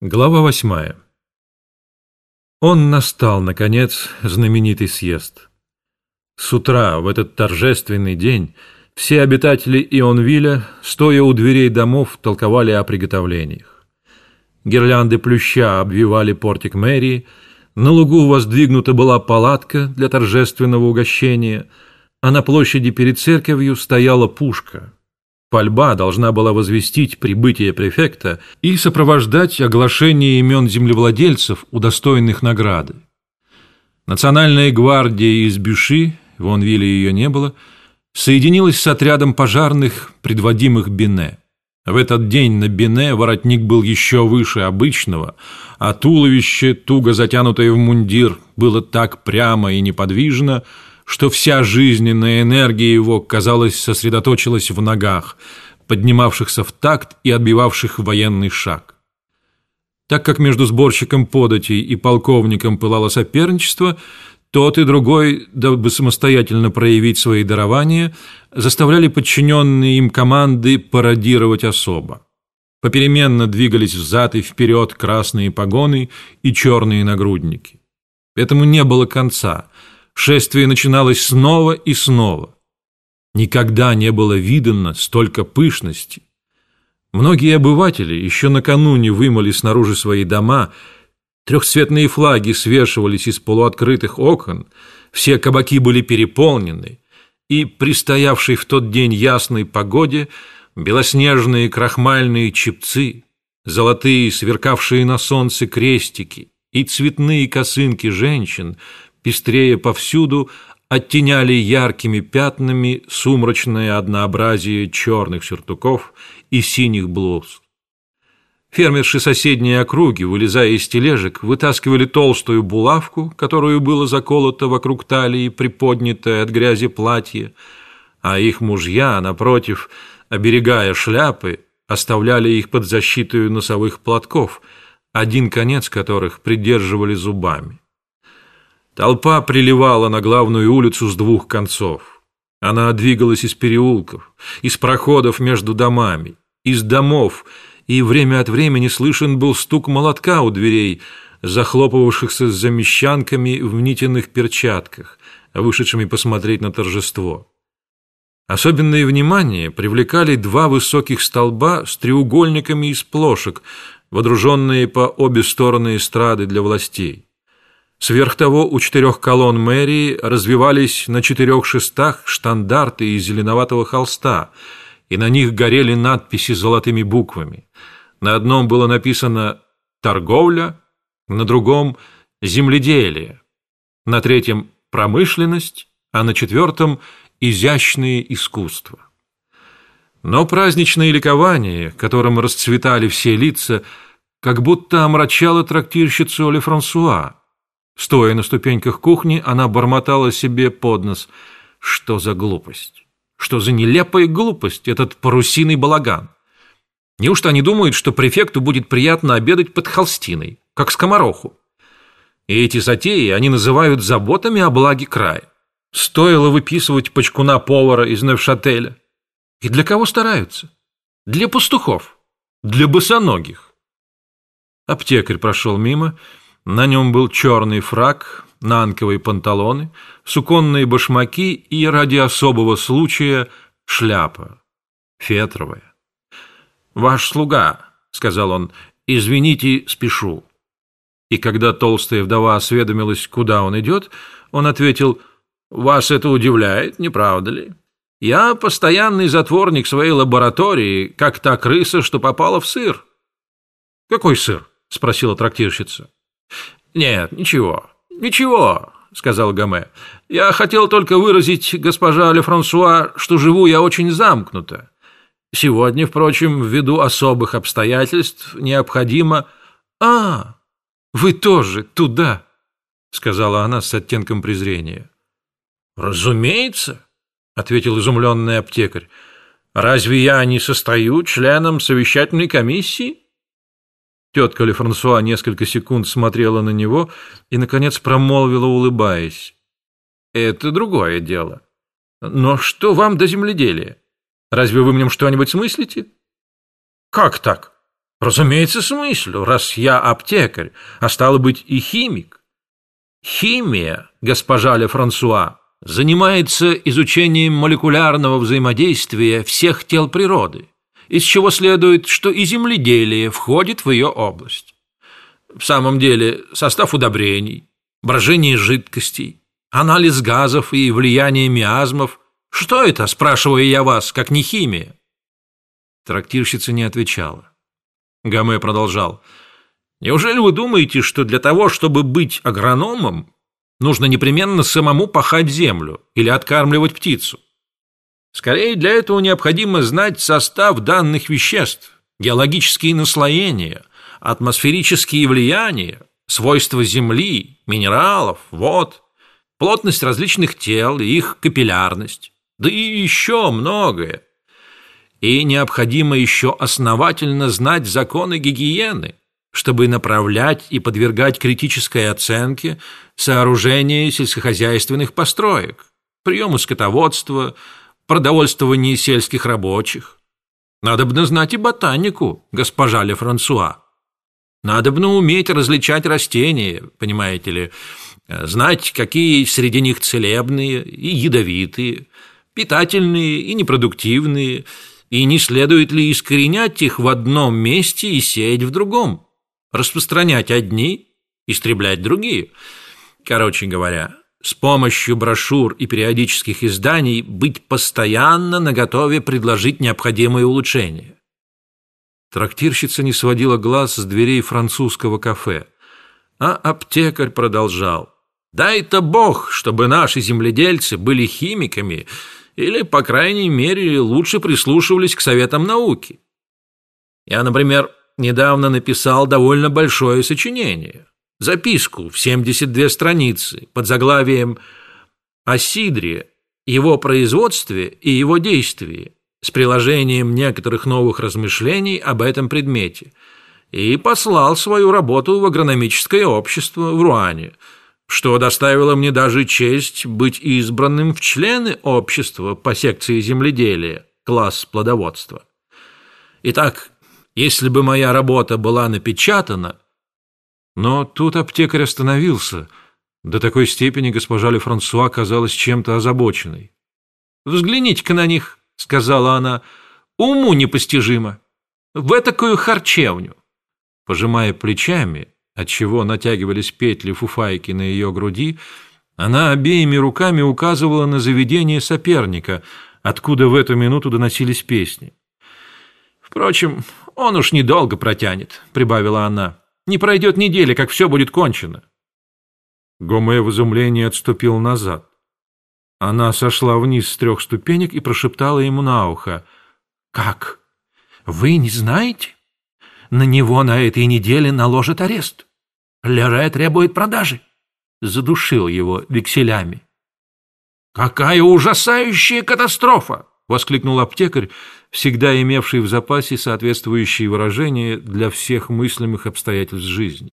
Глава восьмая. Он настал, наконец, знаменитый съезд. С утра, в этот торжественный день, все обитатели Ионвилля, стоя у дверей домов, толковали о приготовлениях. Гирлянды плюща обвивали портик мэрии, на лугу воздвигнута была палатка для торжественного угощения, а на площади перед церковью стояла пушка — Пальба должна была возвестить прибытие префекта и сопровождать оглашение имен землевладельцев, удостоенных награды. Национальная гвардия из Бюши, в Онвилле ее не было, соединилась с отрядом пожарных, предводимых Бене. В этот день на Бене воротник был еще выше обычного, а туловище, туго затянутое в мундир, было так прямо и неподвижно, что вся жизненная энергия его, казалось, сосредоточилась в ногах, поднимавшихся в такт и отбивавших военный шаг. Так как между сборщиком податей и полковником пылало соперничество, тот и другой, дабы самостоятельно проявить свои дарования, заставляли подчиненные им команды пародировать особо. Попеременно двигались взад и вперед красные погоны и черные нагрудники. Этому не было конца – Шествие начиналось снова и снова. Никогда не было видано столько пышности. Многие обыватели еще накануне вымыли снаружи свои дома, трехцветные флаги свешивались из полуоткрытых окон, все кабаки были переполнены, и при стоявшей в тот день ясной погоде белоснежные крахмальные чепцы, золотые сверкавшие на солнце крестики и цветные косынки женщин – пестрее повсюду, оттеняли яркими пятнами сумрачное однообразие черных сюртуков и синих блуз. Фермерши соседней округи, вылезая из тележек, вытаскивали толстую булавку, которую было заколото вокруг талии, приподнятое от грязи платье, а их мужья, напротив, оберегая шляпы, оставляли их под защитой носовых платков, один конец которых придерживали зубами. Толпа приливала на главную улицу с двух концов. Она двигалась из переулков, из проходов между домами, из домов, и время от времени слышен был стук молотка у дверей, захлопывавшихся с замещанками в нитиных перчатках, вышедшими посмотреть на торжество. Особенное внимание привлекали два высоких столба с треугольниками из плошек, водруженные по обе стороны эстрады для властей. Сверх того, у четырех колонн мэрии развивались на четырех шестах штандарты из зеленоватого холста, и на них горели надписи золотыми буквами. На одном было написано «Торговля», на другом «Земледелие», на третьем «Промышленность», а на четвертом «Изящные искусства». Но праздничное ликование, которым расцветали все лица, как будто омрачало трактирщицу Оле Франсуа, Стоя на ступеньках кухни, она бормотала себе под нос. Что за глупость? Что за нелепая глупость этот парусиный балаган? Неужто они думают, что префекту будет приятно обедать под холстиной, как скомороху? И эти затеи они называют заботами о благе края. Стоило выписывать почкуна повара из Невшателя. И для кого стараются? Для пастухов, для босоногих. Аптекарь прошел мимо на нем был черный фраг, нанковые панталоны, суконные башмаки и, ради особого случая, шляпа, фетровая. «Ваш слуга», — сказал он, — «извините, спешу». И когда толстая вдова осведомилась, куда он идет, он ответил, «Вас это удивляет, не правда ли? Я постоянный затворник своей лаборатории, как та крыса, что попала в сыр». «Какой сыр?» — спросила трактирщица. «Нет, ничего, ничего», — сказал Гаме. «Я хотел только выразить, госпожа Ле Франсуа, что живу я очень замкнуто. Сегодня, впрочем, ввиду особых обстоятельств, необходимо...» «А, вы тоже туда», — сказала она с оттенком презрения. «Разумеется», — ответил изумленный аптекарь. «Разве я не состою членом совещательной комиссии?» Тетка Ле Франсуа несколько секунд смотрела на него и, наконец, промолвила, улыбаясь. «Это другое дело. Но что вам до земледелия? Разве вы в нем что-нибудь смыслите?» «Как так? Разумеется, смыслю, раз я аптекарь, а стало быть и химик. Химия, госпожа Ле Франсуа, занимается изучением молекулярного взаимодействия всех тел природы, из чего следует, что и земледелие входит в ее область. В самом деле, состав удобрений, брожение жидкостей, анализ газов и влияние миазмов – что это, спрашиваю я вас, как не химия? Трактирщица не отвечала. Гаме продолжал. Неужели вы думаете, что для того, чтобы быть агрономом, нужно непременно самому пахать землю или откармливать птицу? Скорее, для этого необходимо знать состав данных веществ, геологические наслоения, атмосферические влияния, свойства земли, минералов, вод, плотность различных тел и их капиллярность, да и еще многое. И необходимо еще основательно знать законы гигиены, чтобы направлять и подвергать критической оценке сооружение сельскохозяйственных построек, приемы скотоводства, продовольствование сельских рабочих. Надобно знать и ботанику, госпожа Ле Франсуа. Надобно уметь различать растения, понимаете ли, знать, какие среди них целебные и ядовитые, питательные и непродуктивные, и не следует ли искоренять их в одном месте и сеять в другом, распространять одни, истреблять другие. Короче говоря, с помощью брошюр и периодических изданий быть постоянно наготове предложить необходимые улучшения. Трактирщица не сводила глаз с дверей французского кафе, а аптекарь продолжал. «Дай-то Бог, чтобы наши земледельцы были химиками или, по крайней мере, лучше прислушивались к советам науки. Я, например, недавно написал довольно большое сочинение, записку в 72 страницы под заглавием «О сидре, его производстве и его действии» с приложением некоторых новых размышлений об этом предмете и послал свою работу в агрономическое общество в Руане, что доставило мне даже честь быть избранным в члены общества по секции земледелия, класс плодоводства. Итак, если бы моя работа была напечатана... Но тут аптекарь остановился. До такой степени госпожа Ле Франсуа казалась чем-то озабоченной. «Взгляните-ка на них», — сказала она, — «уму непостижимо. В этакую харчевню». Пожимая плечами, отчего натягивались петли фуфайки на ее груди, она обеими руками указывала на заведение соперника, откуда в эту минуту доносились песни. Впрочем, он уж недолго протянет, прибавила она. Не пройдет недели, как все будет кончено. Гоме в изумлении отступил назад. Она сошла вниз с трех ступенек и прошептала ему на ухо. «Как? Вы не знаете? На него на этой неделе наложат арест. Лере требует продажи». Задушил его векселями. «Какая ужасающая катастрофа!» — воскликнул аптекарь, всегда имевший в запасе соответствующие выражения для всех мыслимых обстоятельств жизни.